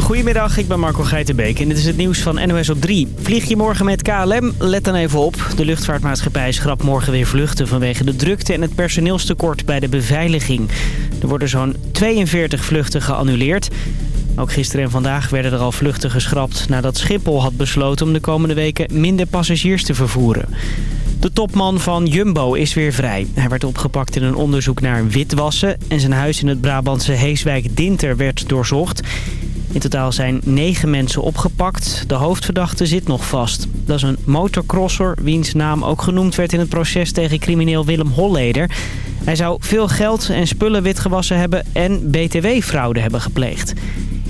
Goedemiddag, ik ben Marco Geitenbeek en dit is het nieuws van NOS op 3. Vlieg je morgen met KLM? Let dan even op. De luchtvaartmaatschappij schrapt morgen weer vluchten vanwege de drukte en het personeelstekort bij de beveiliging. Er worden zo'n 42 vluchten geannuleerd. Ook gisteren en vandaag werden er al vluchten geschrapt nadat Schiphol had besloten om de komende weken minder passagiers te vervoeren. De topman van Jumbo is weer vrij. Hij werd opgepakt in een onderzoek naar witwassen en zijn huis in het Brabantse Heeswijk-Dinter werd doorzocht. In totaal zijn negen mensen opgepakt. De hoofdverdachte zit nog vast. Dat is een motocrosser, wiens naam ook genoemd werd in het proces tegen crimineel Willem Holleder. Hij zou veel geld en spullen witgewassen hebben en btw-fraude hebben gepleegd.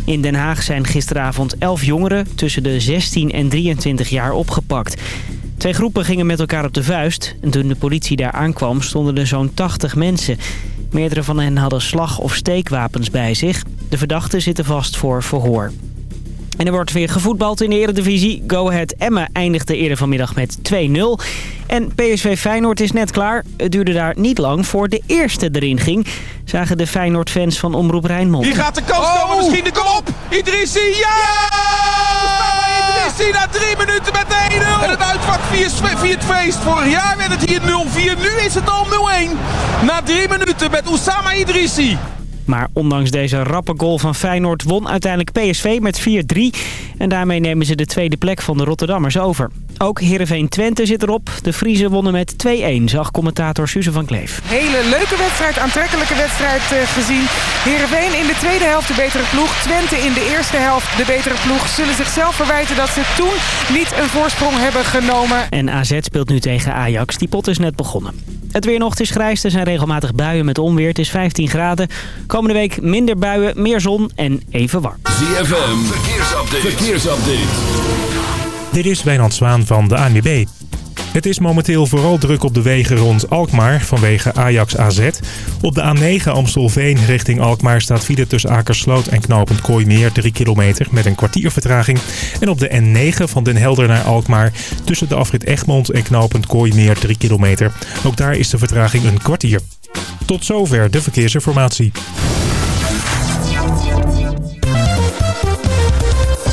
In Den Haag zijn gisteravond elf jongeren tussen de 16 en 23 jaar opgepakt. Twee groepen gingen met elkaar op de vuist. En toen de politie daar aankwam stonden er zo'n 80 mensen. Meerdere van hen hadden slag- of steekwapens bij zich. De verdachten zitten vast voor verhoor. En er wordt weer gevoetbald in de Eredivisie. Go Ahead Emmen eindigde eerder vanmiddag met 2-0. En PSV Feyenoord is net klaar. Het duurde daar niet lang voor de eerste erin ging. Zagen de Feyenoord-fans van Omroep Rijnmond. Hier gaat de kans komen, misschien de kom op! Idrissi, ja! Na drie minuten met de 1-0. En het uitvak het feest. Vorig jaar werd het hier 0-4, nu is het al 0-1. Na drie minuten met Oussama Idrissi. Maar ondanks deze rappe goal van Feyenoord won uiteindelijk PSV met 4-3. En daarmee nemen ze de tweede plek van de Rotterdammers over. Ook Heerenveen Twente zit erop. De Friese wonnen met 2-1, zag commentator Suze van Kleef. Hele leuke wedstrijd, aantrekkelijke wedstrijd uh, gezien. Heerenveen in de tweede helft de betere ploeg. Twente in de eerste helft de betere ploeg. Zullen zichzelf verwijten dat ze toen niet een voorsprong hebben genomen. En AZ speelt nu tegen Ajax. Die pot is net begonnen. Het weer nog is grijs. Er zijn regelmatig buien met onweer. Het is 15 graden. Komende week minder buien, meer zon en even warm. ZFM, verkeersupdate. verkeersupdate. Dit is Wijnand Zwaan van de ANWB. Het is momenteel vooral druk op de wegen rond Alkmaar vanwege Ajax AZ. Op de A9 Amstelveen richting Alkmaar staat file tussen Akersloot en Knopend Kooimeer 3 kilometer met een kwartier vertraging. En op de N9 van Den Helder naar Alkmaar tussen de afrit Egmond en Knopend Kooimeer 3 kilometer. Ook daar is de vertraging een kwartier. Tot zover de verkeersinformatie.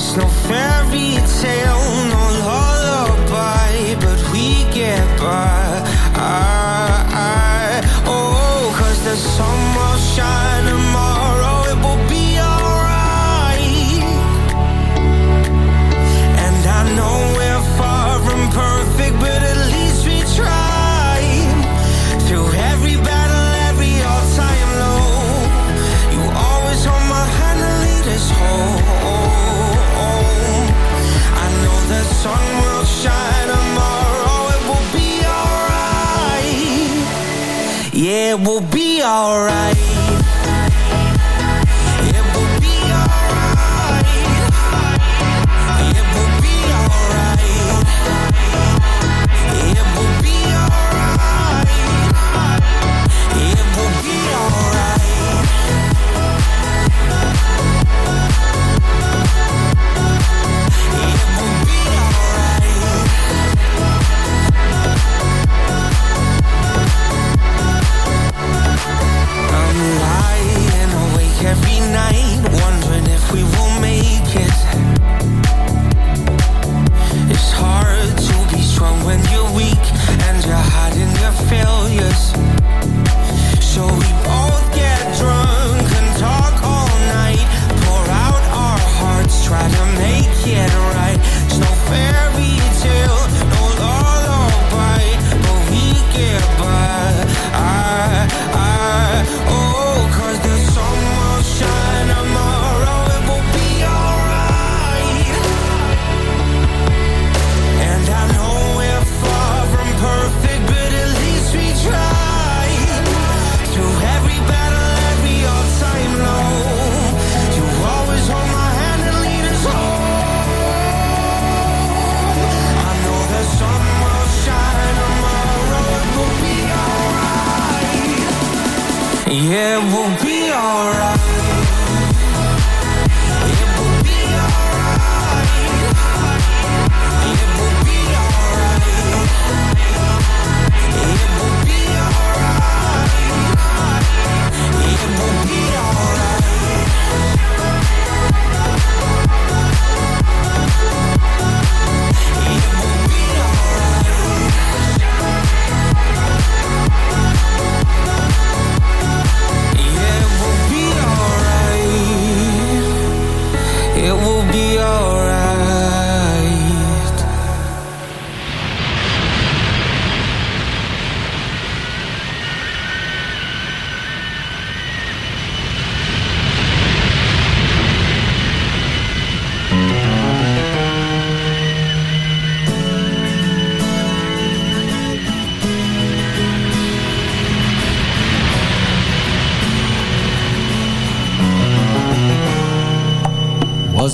It's no fairy tale alright. so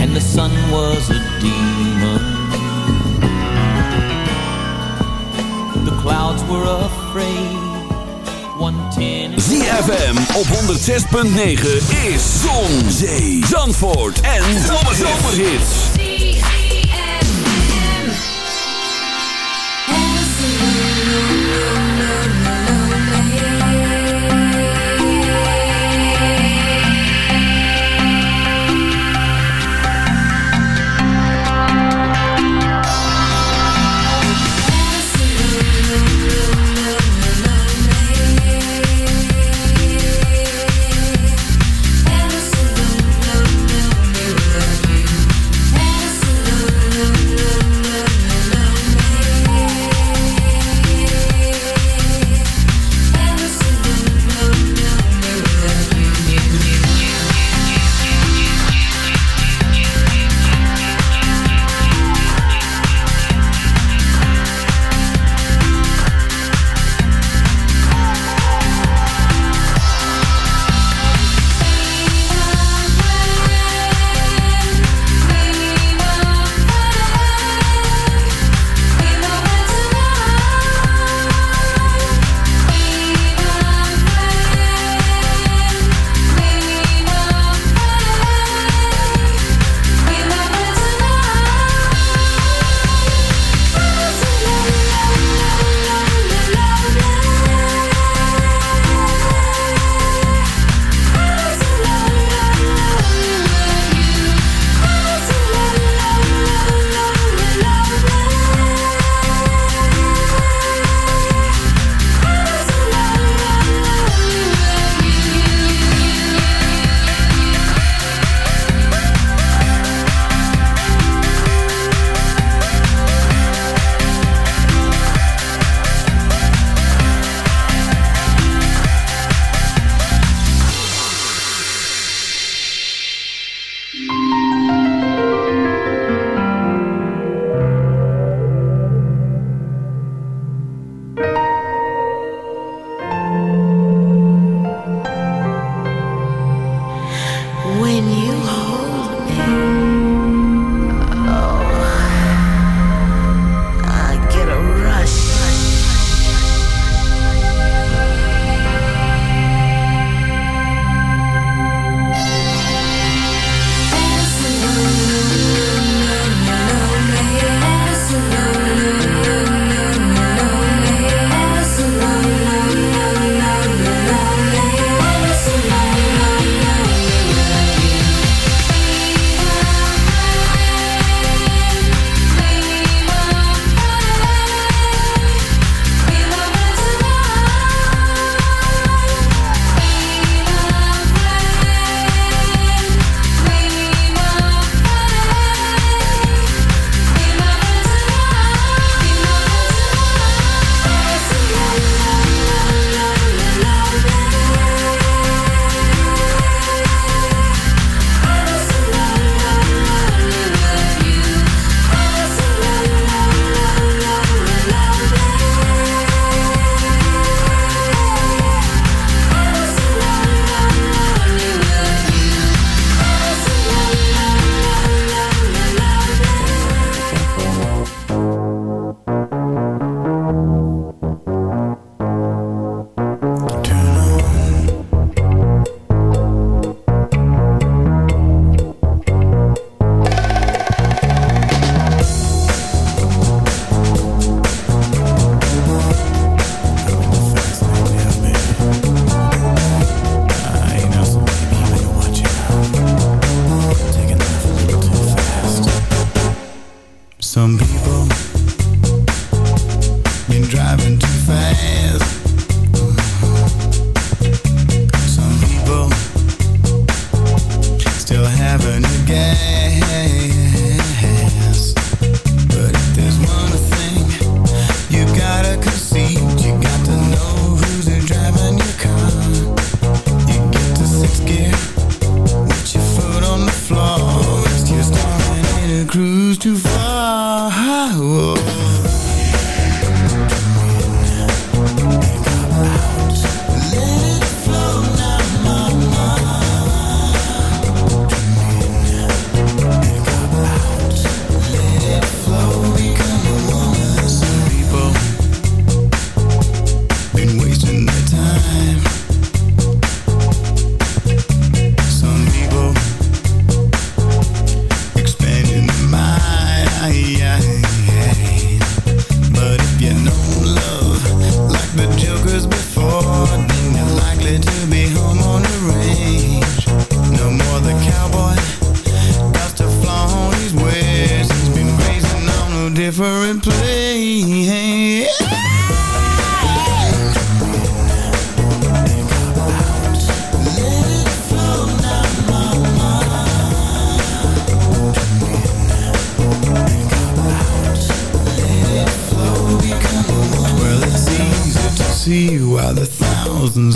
and the sun was a demon. The clouds were afraid. 110 ZFM op 106.9 is Zon, Zee, Zandvoort en Zomerhits.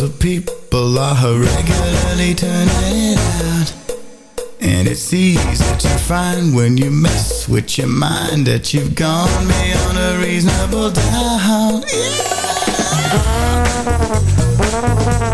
the people are regularly turning it out And it's easy to find when you mess with your mind That you've gone beyond a reasonable doubt yeah.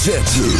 hoofdletter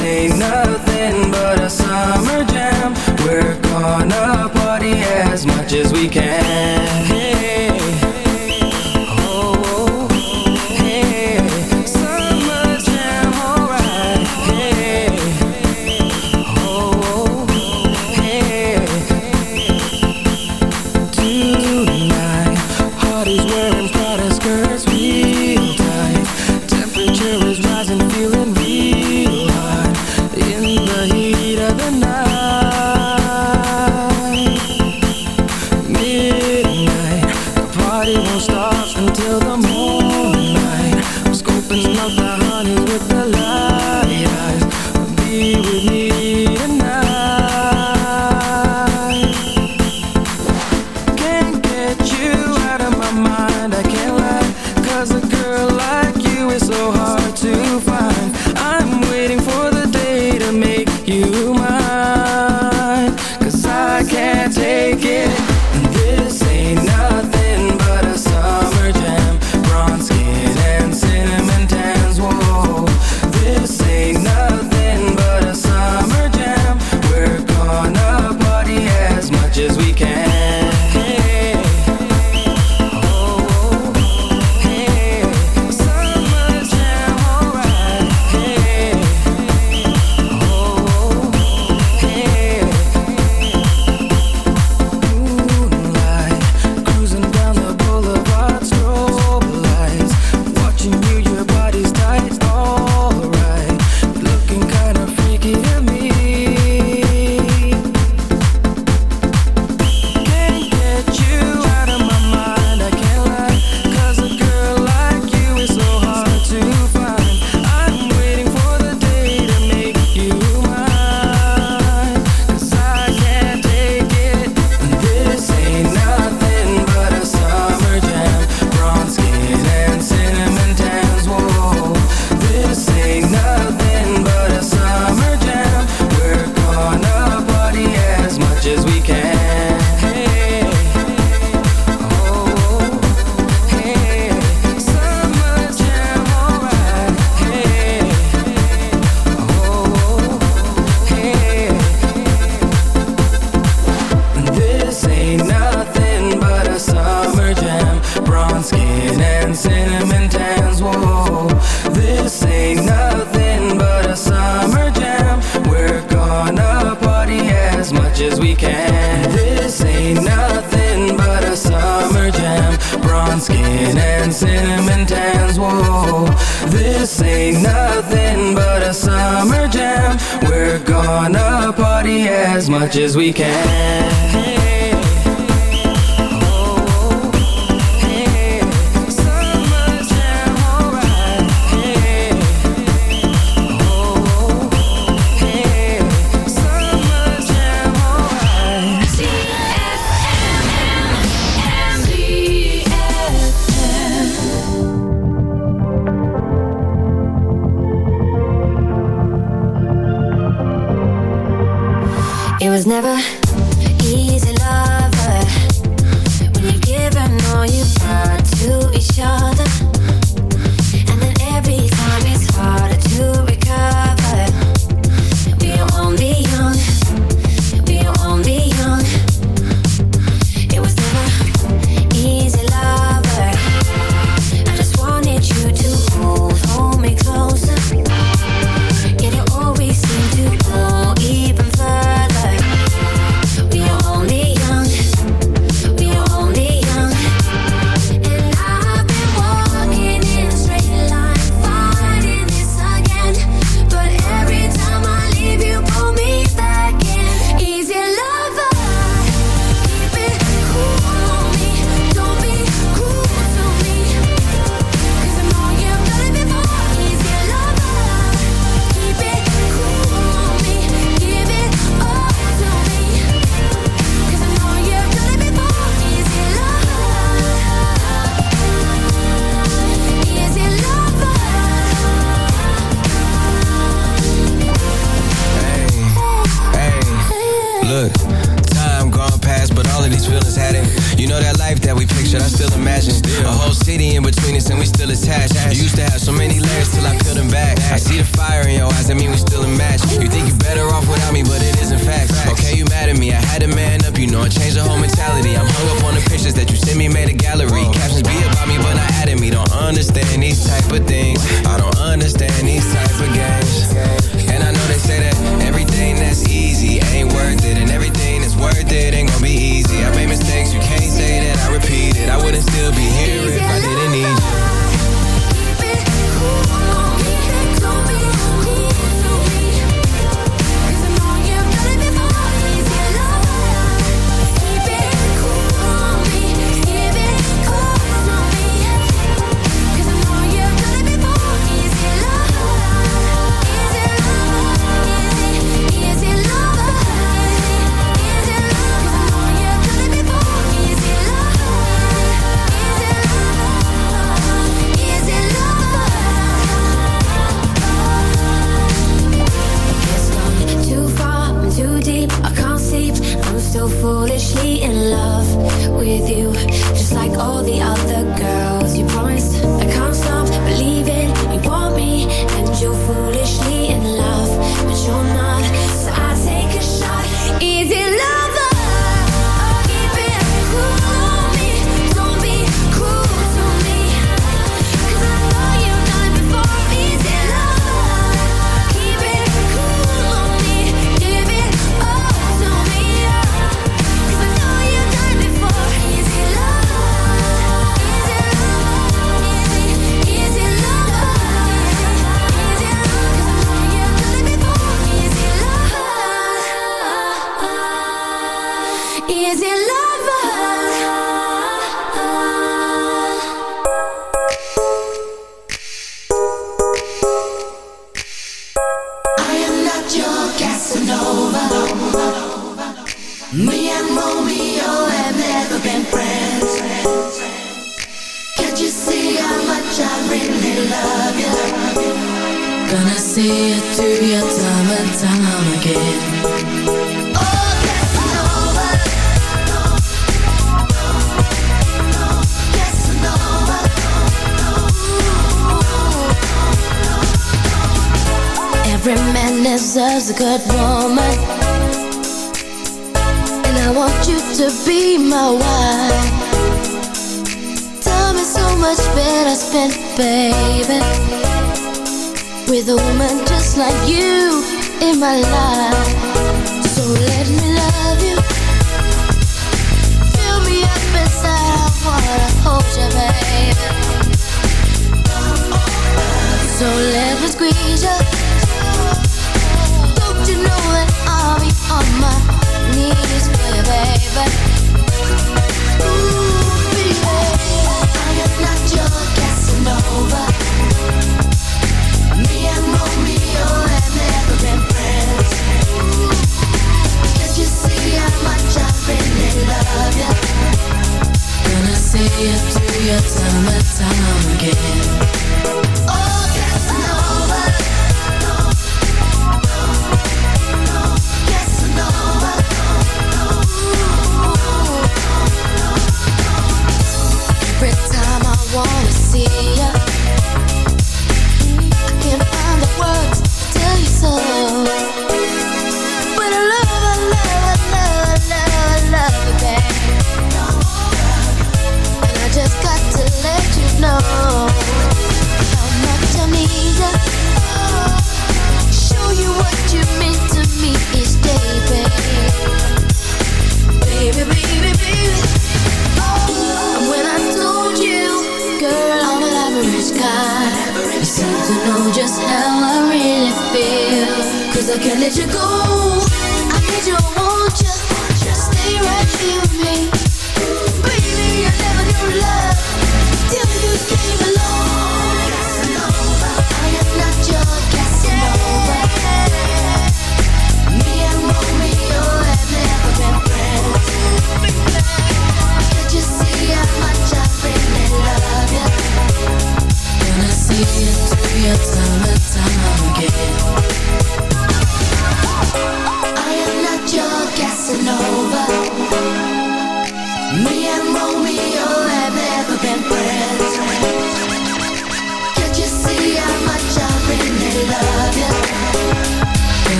ain't nothing but a summer jam. We're gonna party as much as we can. with the much as we can.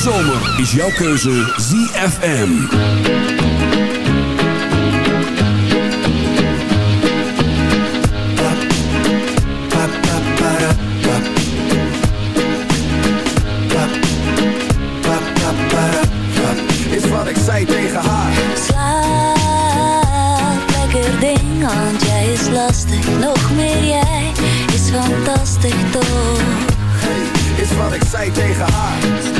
Zomer is jouw keuze ZFM. Is wat ik zei tegen haar. Slaap, lekker ding, want jij is lastig. Nog meer jij is fantastisch toch? Hey, is wat ik zei tegen haar.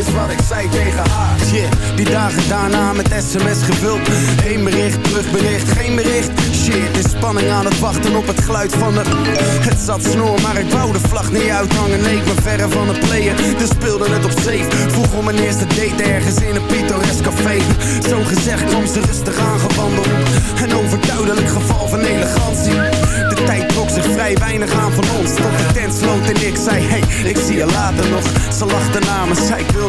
Is wat ik zei tegen haar. Yeah, die dagen daarna met sms gevuld. Eén bericht, terugbericht, geen bericht. Shit, is spanning aan het wachten op het geluid van de... Het zat snor, maar ik wou de vlag niet uithangen. Nee, ik ben verre van het player, dus speelde het op safe. Vroeg om mijn eerste date ergens in een pittoresk café. Zo gezegd kwam ze rustig aangewandeld. Een overduidelijk geval van elegantie. De tijd trok zich vrij weinig aan van ons. Tot de tent sloot en ik zei, hey, ik zie je later nog. Ze lachte na me, zei ik wil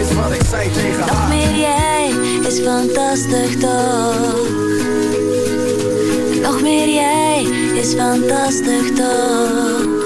Is wat ik zei tegen Nog haar meer jij is fantastisch toch. Nog meer jij is fantastisch toch.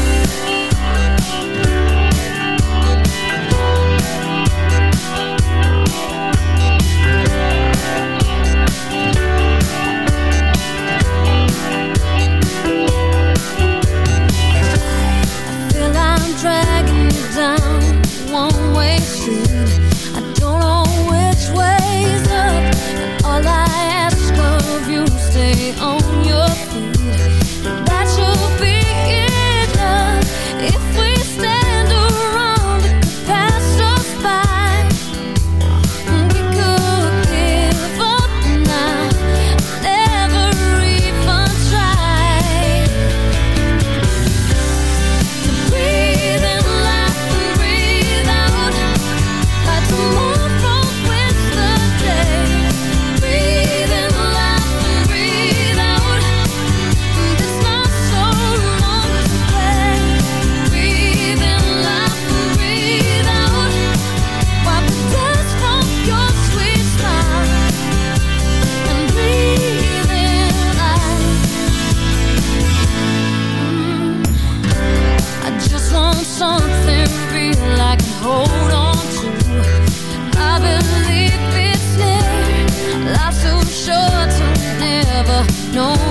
something real I can hold on to. I believe it's. Life's too short to never know.